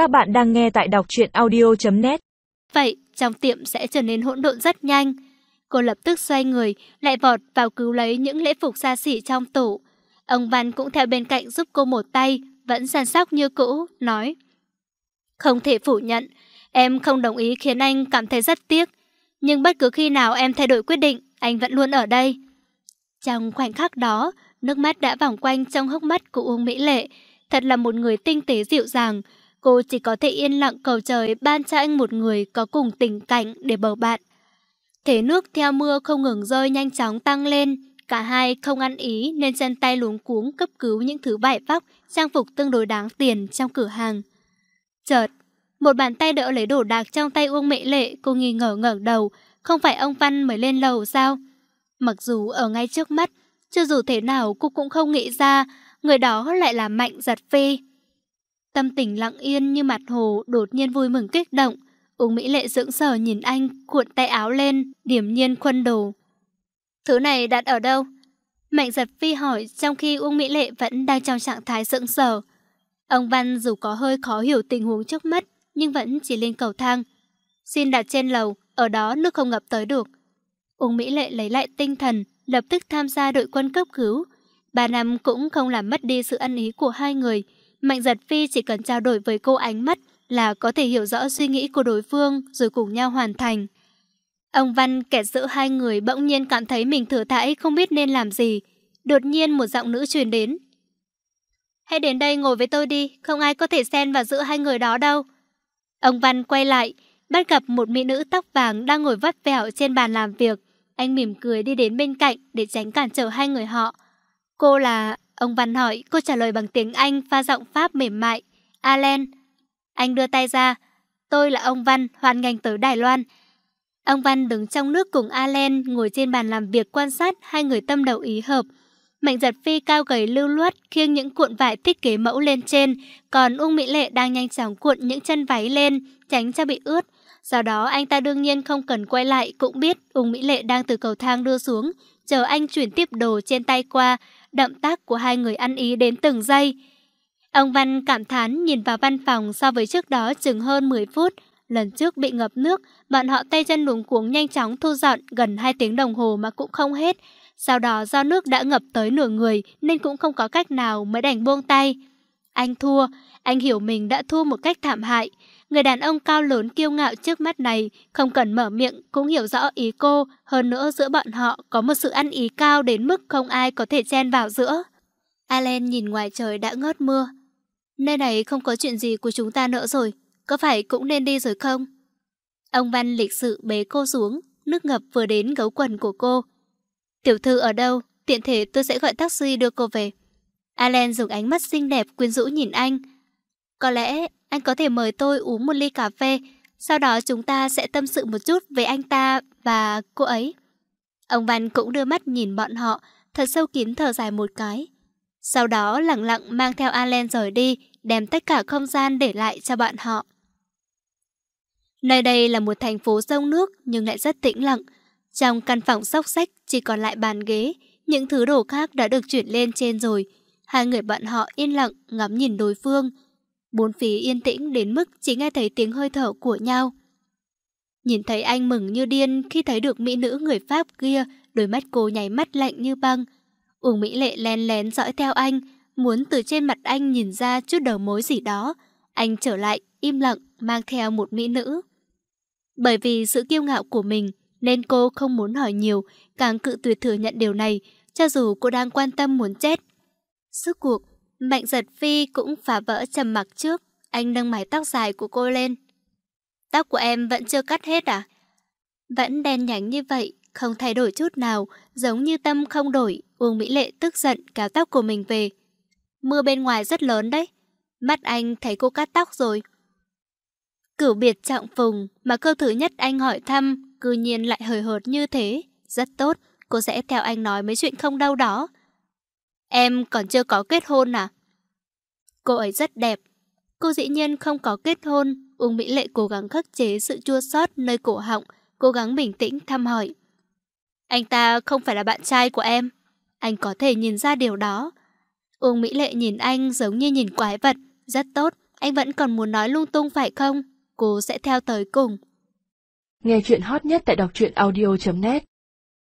Các bạn đang nghe tại đọc truyện audio.net Vậy, trong tiệm sẽ trở nên hỗn độn rất nhanh. Cô lập tức xoay người, lại vọt vào cứu lấy những lễ phục xa xỉ trong tủ. Ông Văn cũng theo bên cạnh giúp cô một tay, vẫn săn sóc như cũ, nói Không thể phủ nhận, em không đồng ý khiến anh cảm thấy rất tiếc. Nhưng bất cứ khi nào em thay đổi quyết định, anh vẫn luôn ở đây. Trong khoảnh khắc đó, nước mắt đã vòng quanh trong hốc mắt của Uông Mỹ Lệ. Thật là một người tinh tế dịu dàng. Cô chỉ có thể yên lặng cầu trời ban cho anh một người có cùng tình cảnh để bầu bạn. Thế nước theo mưa không ngừng rơi nhanh chóng tăng lên. Cả hai không ăn ý nên chân tay luống cuống cấp cứu những thứ vải vóc, trang phục tương đối đáng tiền trong cửa hàng. Chợt, một bàn tay đỡ lấy đồ đạc trong tay Uông Mỹ Lệ, cô nghi ngờ ngẩng đầu, không phải ông Văn mới lên lầu sao? Mặc dù ở ngay trước mắt, chưa dù thế nào cô cũng không nghĩ ra người đó lại là Mạnh Giật Phi. Tâm tình lặng yên như mặt hồ đột nhiên vui mừng kích động. Uông Mỹ Lệ dưỡng sở nhìn anh cuộn tay áo lên, điểm nhiên khuân đồ. Thứ này đặt ở đâu? Mạnh Giật Phi hỏi trong khi Uông Mỹ Lệ vẫn đang trong trạng thái dưỡng sở. Ông Văn dù có hơi khó hiểu tình huống trước mắt, nhưng vẫn chỉ lên cầu thang. Xin đặt trên lầu, ở đó nước không ngập tới được. Uông Mỹ Lệ lấy lại tinh thần, lập tức tham gia đội quân cấp cứu. Ba năm cũng không làm mất đi sự ăn ý của hai người. Mạnh giật phi chỉ cần trao đổi với cô ánh mắt là có thể hiểu rõ suy nghĩ của đối phương rồi cùng nhau hoàn thành. Ông Văn kẹt giữa hai người bỗng nhiên cảm thấy mình thừa thãi không biết nên làm gì. Đột nhiên một giọng nữ truyền đến. Hãy đến đây ngồi với tôi đi, không ai có thể xen vào giữa hai người đó đâu. Ông Văn quay lại, bắt gặp một mỹ nữ tóc vàng đang ngồi vắt vẻo trên bàn làm việc. Anh mỉm cười đi đến bên cạnh để tránh cản trở hai người họ. Cô là... Ông Văn hỏi, cô trả lời bằng tiếng Anh pha giọng Pháp mềm mại. Alan. Anh đưa tay ra. Tôi là ông Văn, hoàn ngành tới Đài Loan. Ông Văn đứng trong nước cùng Alan ngồi trên bàn làm việc quan sát hai người tâm đầu ý hợp. Mạnh giật phi cao gầy lưu loát khiêng những cuộn vải thiết kế mẫu lên trên, còn Ung Mỹ Lệ đang nhanh chóng cuộn những chân váy lên, tránh cho bị ướt. Sau đó anh ta đương nhiên không cần quay lại cũng biết Ung Mỹ Lệ đang từ cầu thang đưa xuống, chờ anh chuyển tiếp đồ trên tay qua, động tác của hai người ăn ý đến từng giây. Ông Văn cảm thán nhìn vào văn phòng so với trước đó chừng hơn 10 phút. Lần trước bị ngập nước, bọn họ tay chân luống cuống nhanh chóng thu dọn gần 2 tiếng đồng hồ mà cũng không hết. Sau đó do nước đã ngập tới nửa người nên cũng không có cách nào mới đành buông tay. Anh thua, anh hiểu mình đã thua một cách thảm hại. Người đàn ông cao lớn kiêu ngạo trước mắt này không cần mở miệng cũng hiểu rõ ý cô, hơn nữa giữa bọn họ có một sự ăn ý cao đến mức không ai có thể chen vào giữa. Allen nhìn ngoài trời đã ngớt mưa. Nơi này không có chuyện gì của chúng ta nữa rồi, có phải cũng nên đi rồi không? Ông Văn lịch sự bế cô xuống, nước ngập vừa đến gấu quần của cô. Tiểu thư ở đâu? Tiện thể tôi sẽ gọi taxi đưa cô về. Allen dùng ánh mắt xinh đẹp quyến rũ nhìn anh. Có lẽ anh có thể mời tôi uống một ly cà phê, sau đó chúng ta sẽ tâm sự một chút về anh ta và cô ấy. Ông Văn cũng đưa mắt nhìn bọn họ, thật sâu kín thở dài một cái. Sau đó lặng lặng mang theo Allen rời đi, đem tất cả không gian để lại cho bọn họ. Nơi đây là một thành phố sông nước nhưng lại rất tĩnh lặng. Trong căn phòng sóc sách chỉ còn lại bàn ghế, những thứ đồ khác đã được chuyển lên trên rồi. Hai người bọn họ yên lặng ngắm nhìn đối phương. Bốn phía yên tĩnh đến mức chỉ nghe thấy tiếng hơi thở của nhau. Nhìn thấy anh mừng như điên khi thấy được mỹ nữ người Pháp kia, đôi mắt cô nháy mắt lạnh như băng. Uông Mỹ Lệ lén lén dõi theo anh, muốn từ trên mặt anh nhìn ra chút đầu mối gì đó. Anh trở lại, im lặng, mang theo một mỹ nữ. Bởi vì sự kiêu ngạo của mình, nên cô không muốn hỏi nhiều, càng cự tuyệt thừa nhận điều này, cho dù cô đang quan tâm muốn chết. Sức cuộc, Mạnh giật phi cũng phá vỡ trầm mặc trước, anh nâng mái tóc dài của cô lên. Tóc của em vẫn chưa cắt hết à? Vẫn đen nhánh như vậy, không thay đổi chút nào, giống như tâm không đổi, Uông Mỹ Lệ tức giận kéo tóc của mình về. Mưa bên ngoài rất lớn đấy, mắt anh thấy cô cắt tóc rồi. Cửu biệt trọng phùng, mà câu thứ nhất anh hỏi thăm, cư nhiên lại hời hợt như thế. Rất tốt, cô sẽ theo anh nói mấy chuyện không đau đó. Em còn chưa có kết hôn à? Cô ấy rất đẹp. Cô dĩ nhiên không có kết hôn. Uông Mỹ Lệ cố gắng khắc chế sự chua xót nơi cổ họng, cố gắng bình tĩnh thăm hỏi. Anh ta không phải là bạn trai của em. Anh có thể nhìn ra điều đó. Uông Mỹ Lệ nhìn anh giống như nhìn quái vật. Rất tốt, anh vẫn còn muốn nói lung tung phải không? Cô sẽ theo tới cùng. Nghe chuyện hot nhất tại đọc truyện audio.net